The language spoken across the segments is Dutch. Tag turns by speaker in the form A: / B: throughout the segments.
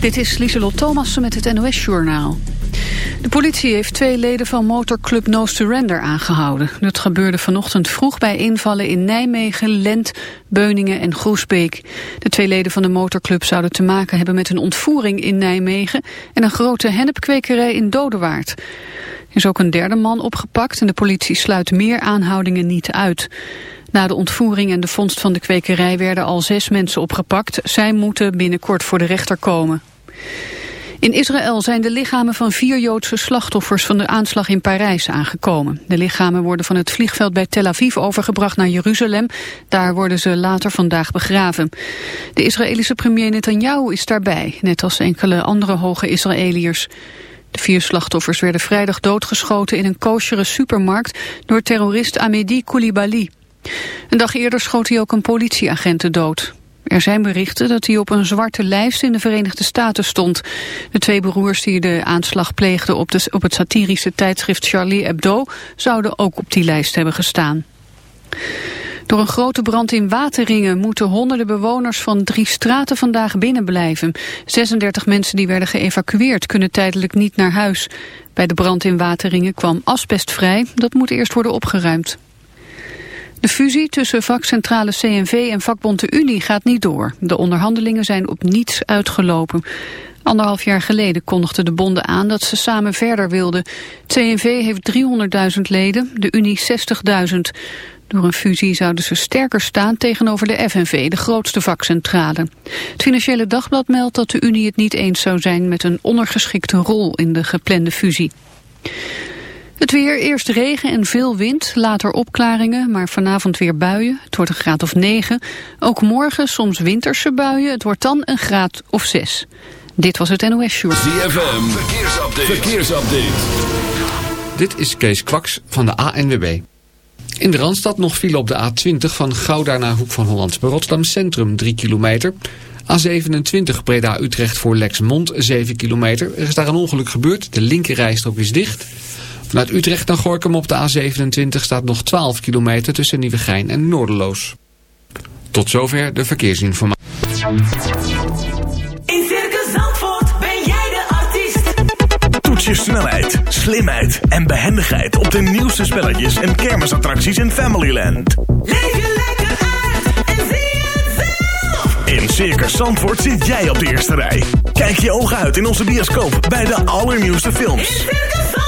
A: Dit is Lieselot Thomassen met het NOS-journaal. De politie heeft twee leden van motorclub No Surrender aangehouden. Dat gebeurde vanochtend vroeg bij invallen in Nijmegen, Lent, Beuningen en Groesbeek. De twee leden van de motorclub zouden te maken hebben met een ontvoering in Nijmegen... en een grote hennepkwekerij in Dodewaard. Er is ook een derde man opgepakt en de politie sluit meer aanhoudingen niet uit. Na de ontvoering en de vondst van de kwekerij werden al zes mensen opgepakt. Zij moeten binnenkort voor de rechter komen. In Israël zijn de lichamen van vier Joodse slachtoffers van de aanslag in Parijs aangekomen. De lichamen worden van het vliegveld bij Tel Aviv overgebracht naar Jeruzalem. Daar worden ze later vandaag begraven. De Israëlische premier Netanyahu is daarbij, net als enkele andere hoge Israëliërs. De vier slachtoffers werden vrijdag doodgeschoten in een koosjere supermarkt door terrorist Amedi Koulibaly. Een dag eerder schoot hij ook een politieagent dood. Er zijn berichten dat hij op een zwarte lijst in de Verenigde Staten stond. De twee broers die de aanslag pleegden op, op het satirische tijdschrift Charlie Hebdo... zouden ook op die lijst hebben gestaan. Door een grote brand in Wateringen moeten honderden bewoners van drie straten vandaag binnenblijven. 36 mensen die werden geëvacueerd kunnen tijdelijk niet naar huis. Bij de brand in Wateringen kwam asbest vrij, dat moet eerst worden opgeruimd. De fusie tussen vakcentrale CNV en vakbond de Unie gaat niet door. De onderhandelingen zijn op niets uitgelopen. Anderhalf jaar geleden kondigden de bonden aan dat ze samen verder wilden. CNV heeft 300.000 leden, de Unie 60.000. Door een fusie zouden ze sterker staan tegenover de FNV, de grootste vakcentrale. Het Financiële Dagblad meldt dat de Unie het niet eens zou zijn met een ondergeschikte rol in de geplande fusie. Het weer, eerst regen en veel wind, later opklaringen, maar vanavond weer buien. Het wordt een graad of 9. Ook morgen soms winterse buien, het wordt dan een graad of 6. Dit was het NOS Show.
B: ZFM, verkeersupdate. verkeersupdate.
C: Dit is Kees Kwaks van de ANWB. In de Randstad nog file op de A20 van Gouda naar Hoek van Holland bij Rotterdam Centrum 3 kilometer... A27 Breda-Utrecht voor Lexmond 7 kilometer. Er is daar een ongeluk gebeurd. De linkerrijstrook is dicht. Vanuit Utrecht naar Gorkum op de A27 staat nog 12 kilometer tussen Nieuwegein en Noorderloos. Tot zover de verkeersinformatie.
D: In Circus Zandvoort ben jij de artiest.
E: Toets je snelheid, slimheid en behendigheid op de nieuwste spelletjes en kermisattracties in Familyland.
D: Leef je lekker uit en zie het zelf.
E: In Circus Zandvoort zit jij op de eerste rij. Kijk je ogen uit in onze bioscoop bij de allernieuwste films.
D: In Circus Zandvoort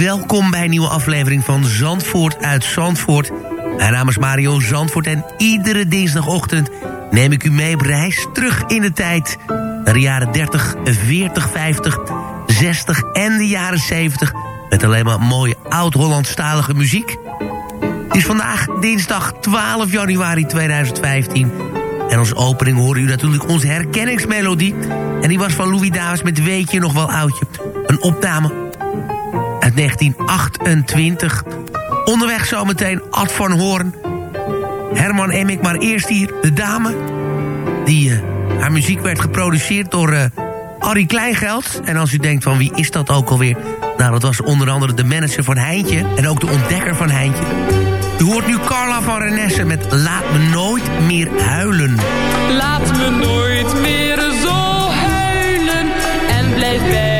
F: Welkom bij een nieuwe aflevering van Zandvoort uit Zandvoort. Mijn naam is Mario Zandvoort en iedere dinsdagochtend neem ik u mee op reis terug in de tijd. Naar de jaren 30, 40, 50, 60 en de jaren 70. Met alleen maar mooie oud-Hollandstalige muziek. Het is vandaag dinsdag 12 januari 2015. En als opening horen u natuurlijk onze herkenningsmelodie. En die was van Louis Davis met Weet je nog wel oudje. Een opname uit 1928. Onderweg zometeen Ad van Hoorn. Herman Emmik, maar eerst hier de dame. Die, eh, haar muziek werd geproduceerd door eh Arie Kleingeld. En als u denkt van wie is dat ook alweer? Nou, dat was onder andere de manager van Heintje. En ook de ontdekker van Heintje. U hoort nu Carla van Renesse met Laat me nooit meer huilen.
G: Laat me nooit meer zo huilen en blijf bij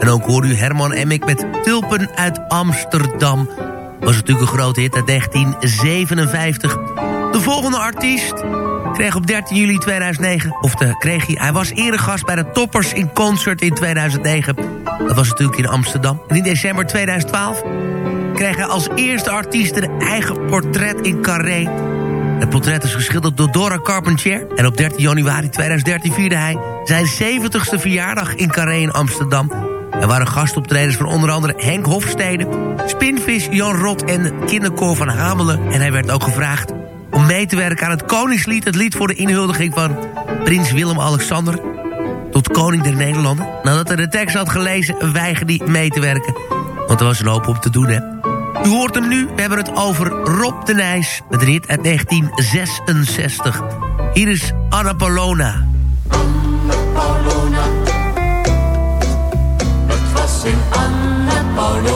H: En
F: ook hoorde u Herman Emmik met Tulpen uit Amsterdam. Was natuurlijk een grote hit uit 1957. De volgende artiest kreeg op 13 juli 2009... of de, kreeg hij, hij was eregast bij de Toppers in Concert in 2009. Dat was natuurlijk in Amsterdam. En in december 2012 kreeg hij als eerste artiest... een eigen portret in Carré... Het portret is geschilderd door Dora Carpentier. En op 13 januari 2013 vierde hij zijn 70ste verjaardag in Carré in Amsterdam. Er waren gastoptredens van onder andere Henk Hofstede... Spinvis, Jan Rot en Kinderkoor van Hamelen. En hij werd ook gevraagd om mee te werken aan het Koningslied... het lied voor de inhuldiging van prins Willem-Alexander... tot koning der Nederlanden. Nadat hij de tekst had gelezen, weigerde hij mee te werken. Want er was een hoop om te doen, hè. U hoort hem nu, we hebben het over Rob de Nijs... met een hit uit 1966. Hier is Anna Polona.
I: In Anna Paulona.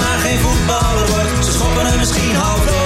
J: Maar geen voetballer wordt, ze schoppen hem misschien half.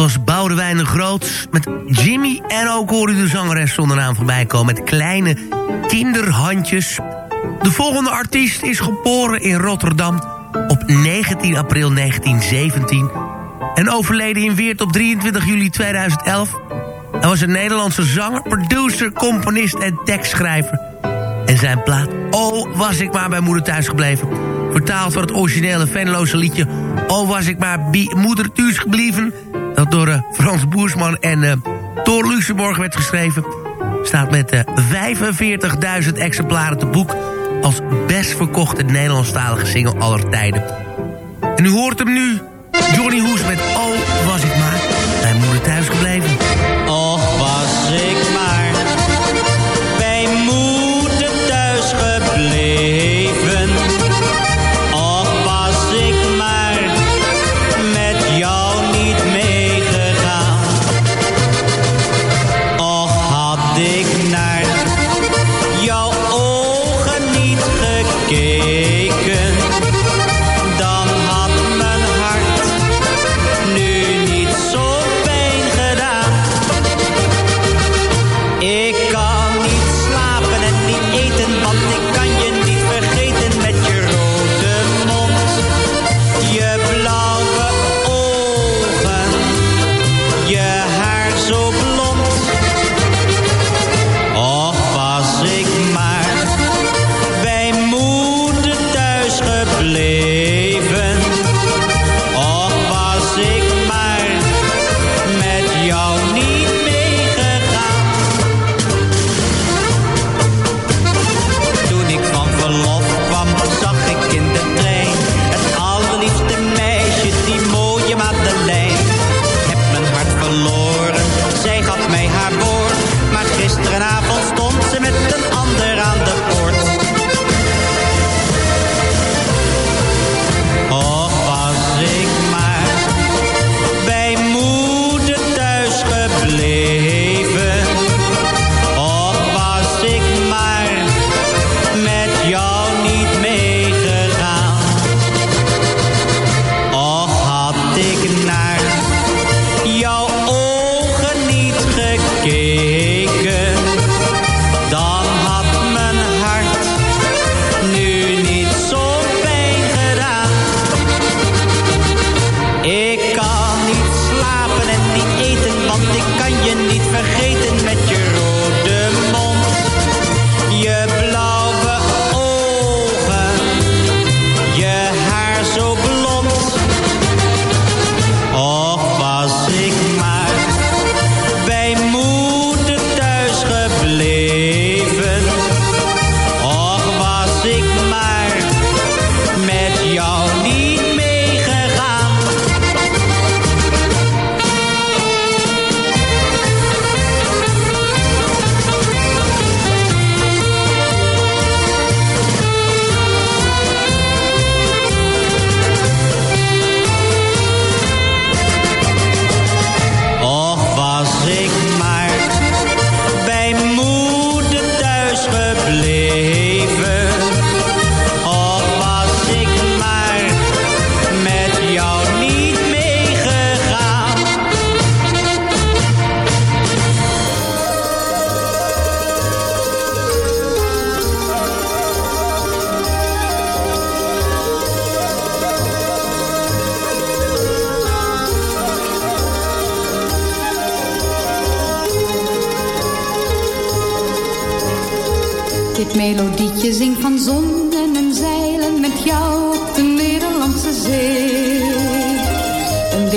F: Was Boudewijn de Groot met Jimmy. En ook hoor u de zangeres zonder naam voorbij komen met kleine kinderhandjes. De volgende artiest is geboren in Rotterdam op 19 april 1917... en overleden in Weert op 23 juli 2011. Hij was een Nederlandse zanger, producer, componist en tekstschrijver. En zijn plaat Oh was ik maar bij moeder thuis gebleven... vertaald van het originele Venloze liedje... Oh was ik maar bij moeder thuis gebleven... dat door uh, Frans Boersman en uh, Thor Luxemburg werd geschreven... staat met uh, 45.000 exemplaren te boek... als best verkochte Nederlandstalige single aller tijden. En u hoort hem nu, Johnny Hoes
K: met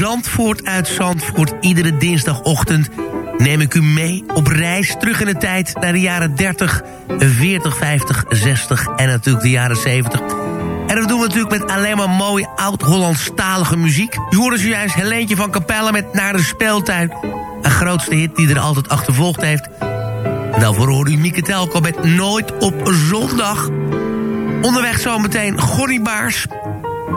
L: Zandvoort
F: uit Zandvoort. Iedere dinsdagochtend neem ik u mee op reis terug in de tijd... naar de jaren 30, 40, 50, 60 en natuurlijk de jaren 70. En dat doen we natuurlijk met alleen maar mooie oud-Hollandstalige muziek. U hoorde zojuist Helentje van Capelle met Naar de Speeltuin. Een grootste hit die er altijd achtervolgd heeft. En daarvoor u Mieke Telko met Nooit op Zondag. Onderweg zometeen Gonnie Baars...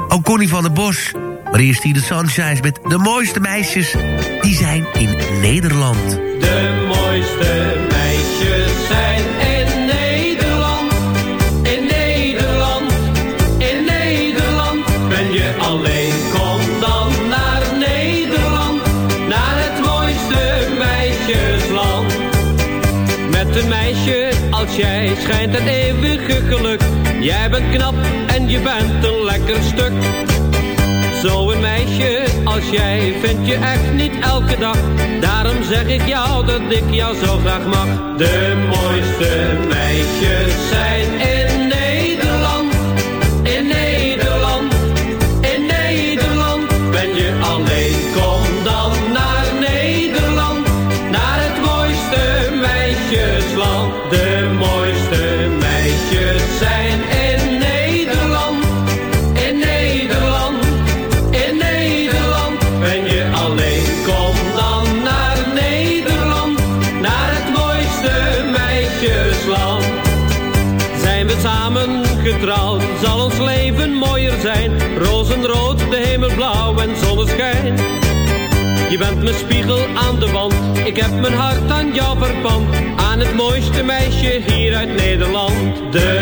F: Ook Connie van der Bos. Maar eerst hier de Sunshines met de mooiste meisjes. Die zijn in Nederland.
M: De mooiste meisjes zijn in Nederland. In Nederland, in Nederland. Ben je alleen, kom dan naar Nederland. Naar het mooiste meisjesland. Met een meisje als jij schijnt het eeuwige geluk. Jij bent knap en je bent een lekker stuk. Zo'n meisje als jij vind je echt niet elke dag. Daarom zeg ik jou dat ik jou zo graag mag. De mooiste meisjes zijn in
N: en zonneschijn. Je bent mijn spiegel aan de wand, ik heb mijn hart aan jou verpand. Aan het mooiste meisje hier uit Nederland. De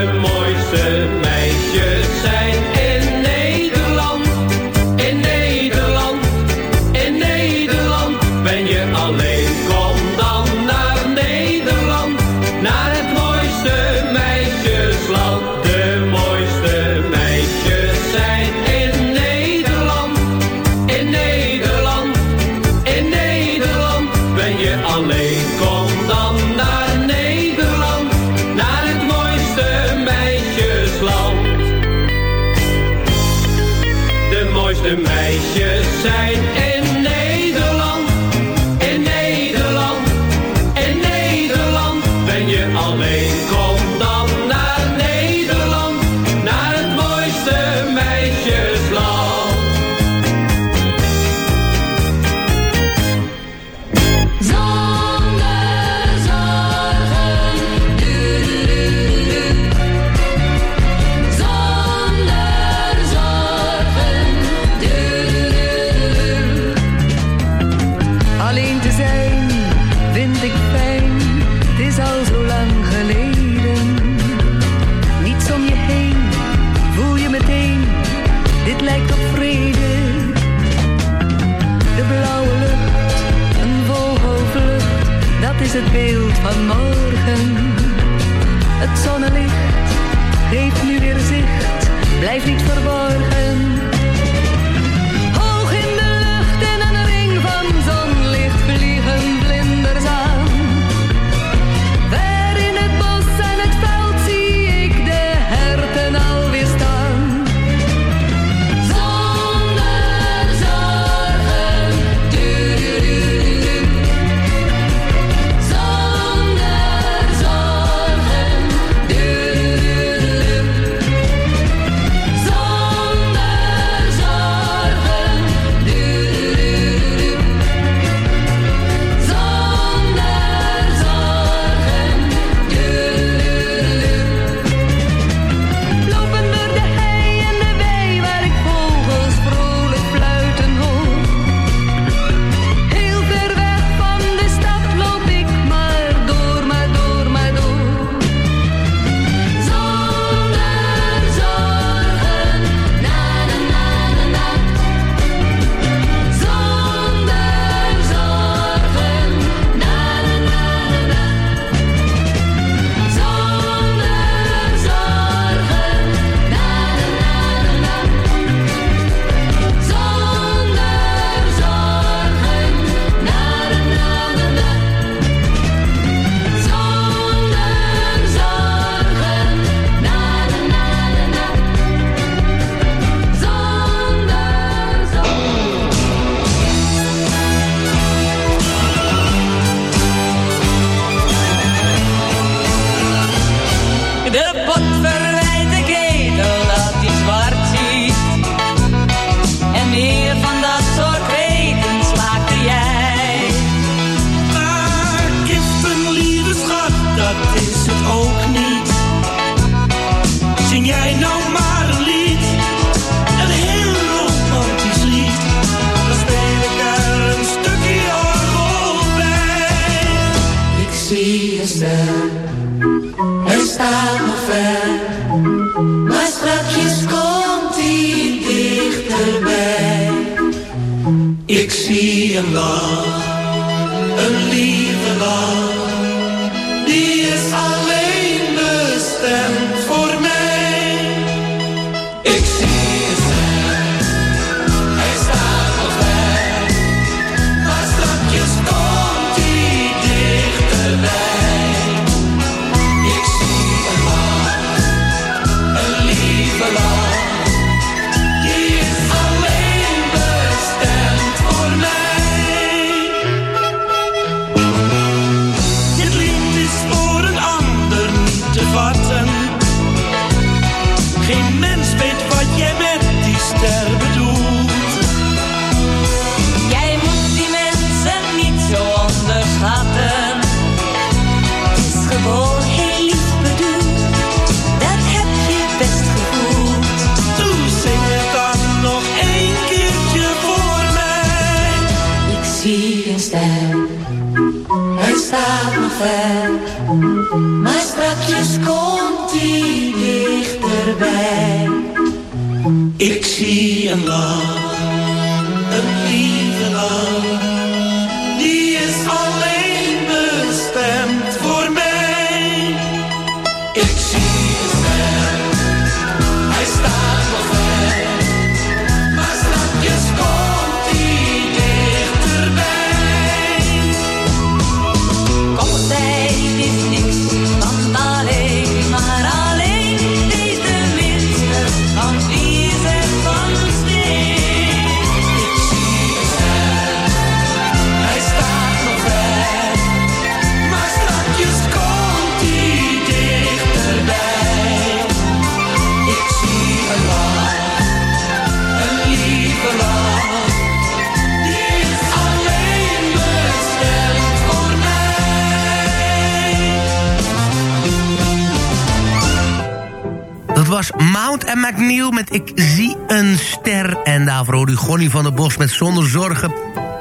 F: Mount en McNeil met Ik zie een ster. En daarvoor hoorde u van der Bos met Zonder Zorgen.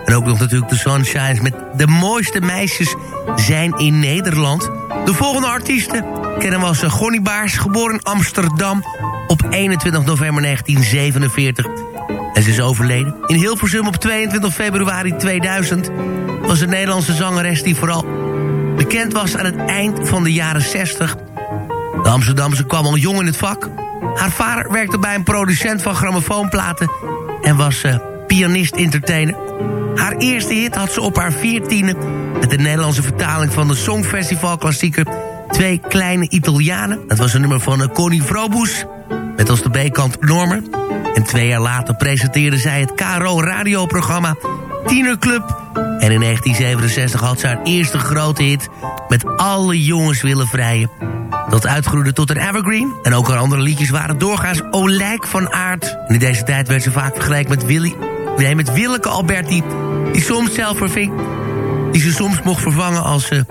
F: En ook nog natuurlijk de Sunshines met De mooiste meisjes zijn in Nederland. De volgende artiesten kennen we als eh, Gonnie Baars, geboren in Amsterdam op 21 november 1947. En ze is overleden. In Hilversum op 22 februari 2000 was een Nederlandse zangeres die vooral bekend was aan het eind van de jaren 60. De Amsterdamse kwam al jong in het vak. Haar vader werkte bij een producent van grammofoonplaten... en was eh, pianist-entertainer. Haar eerste hit had ze op haar veertiende... met de Nederlandse vertaling van de Songfestival-klassieker... Twee Kleine Italianen. Dat was een nummer van uh, Connie Vroboes... met als de B-kant Normer. En twee jaar later presenteerde zij het KRO radioprogramma Tienerclub... En in 1967 had ze haar eerste grote hit... met Alle jongens willen vrijen. Dat uitgroeide tot een evergreen. En ook haar andere liedjes waren doorgaans olijk van aard. En in deze tijd werd ze vaak vergeleken met Willy... Nee, met Willeke Alberti, die soms zelf verving... die ze soms mocht vervangen als ze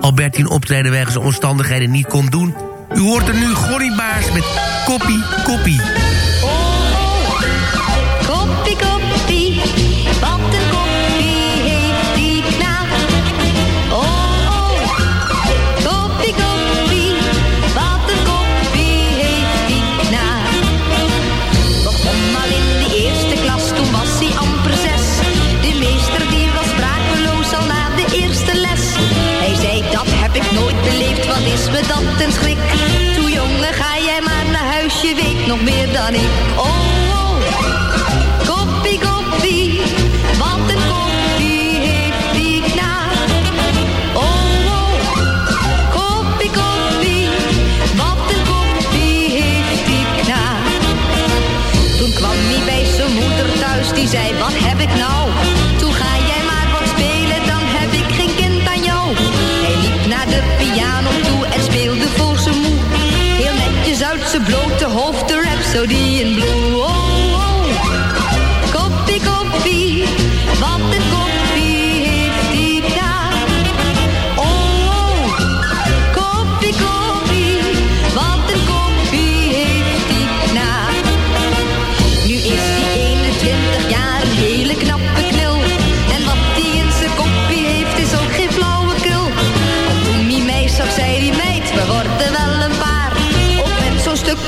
F: Alberti een optreden wegens omstandigheden niet kon doen. U hoort er nu Gonnie Baars met Koppie. Koppie,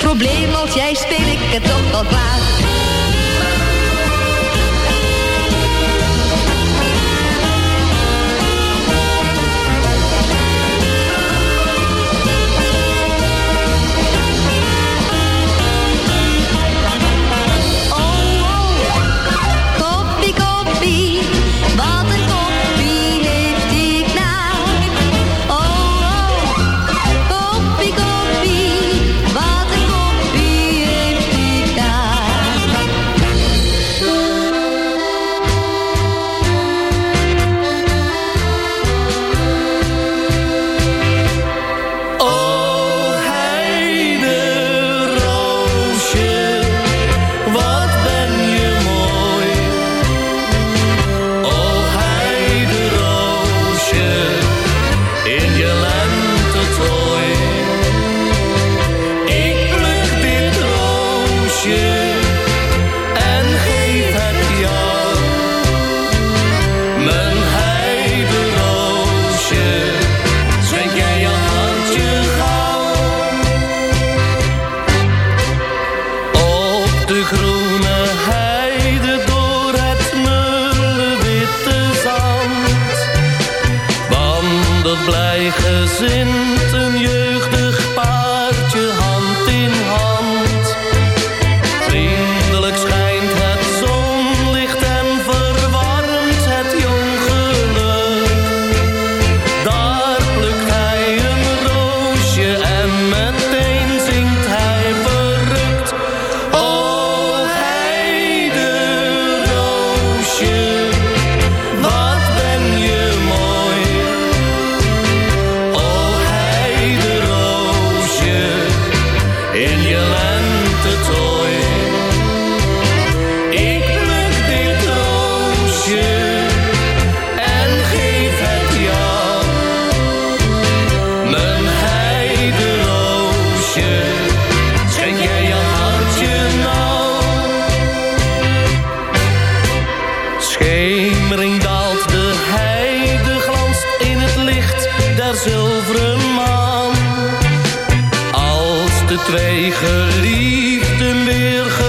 O: probleem als jij
P: de twee geliefden weer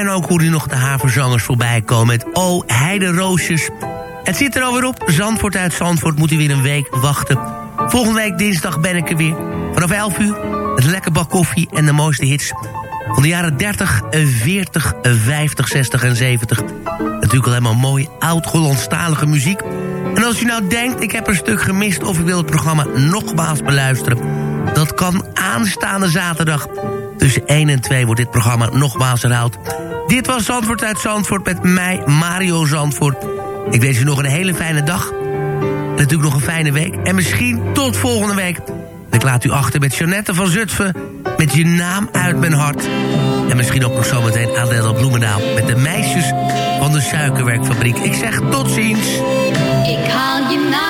F: En ook hoorde u nog de haverzangers voorbij komen met Heide Roosjes. Het zit er alweer op. Zandvoort uit Zandvoort moet u weer een week wachten. Volgende week dinsdag ben ik er weer. Vanaf 11 uur een lekker bak koffie en de mooiste hits van de jaren 30, 40, 50, 60 en 70. Natuurlijk al helemaal mooi oud-Hollandstalige muziek. En als u nou denkt, ik heb een stuk gemist... of ik wil het programma nogmaals beluisteren... dat kan aanstaande zaterdag. Tussen 1 en 2 wordt dit programma nogmaals herhaald. Dit was Zandvoort uit Zandvoort met mij, Mario Zandvoort. Ik wens u nog een hele fijne dag. Natuurlijk nog een fijne week. En misschien tot volgende week. Ik laat u achter met Jeannette van Zutphen... met je naam uit mijn hart. En misschien ook nog zometeen Adele Bloemendaal... met de meisjes van de suikerwerkfabriek. Ik zeg tot ziens.
Q: Ik haal je naam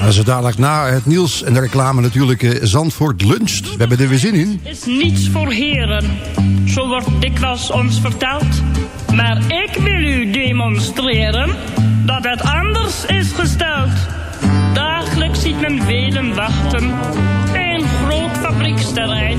R: Ja, zo dadelijk na het nieuws en de reclame natuurlijk eh, Zandvoort luncht. We hebben er weer zin in.
S: is niets voor heren, zo wordt dikwijls ons verteld. Maar ik wil u demonstreren dat het anders is gesteld. Dagelijks ziet men velen wachten een groot fabrieksterrein.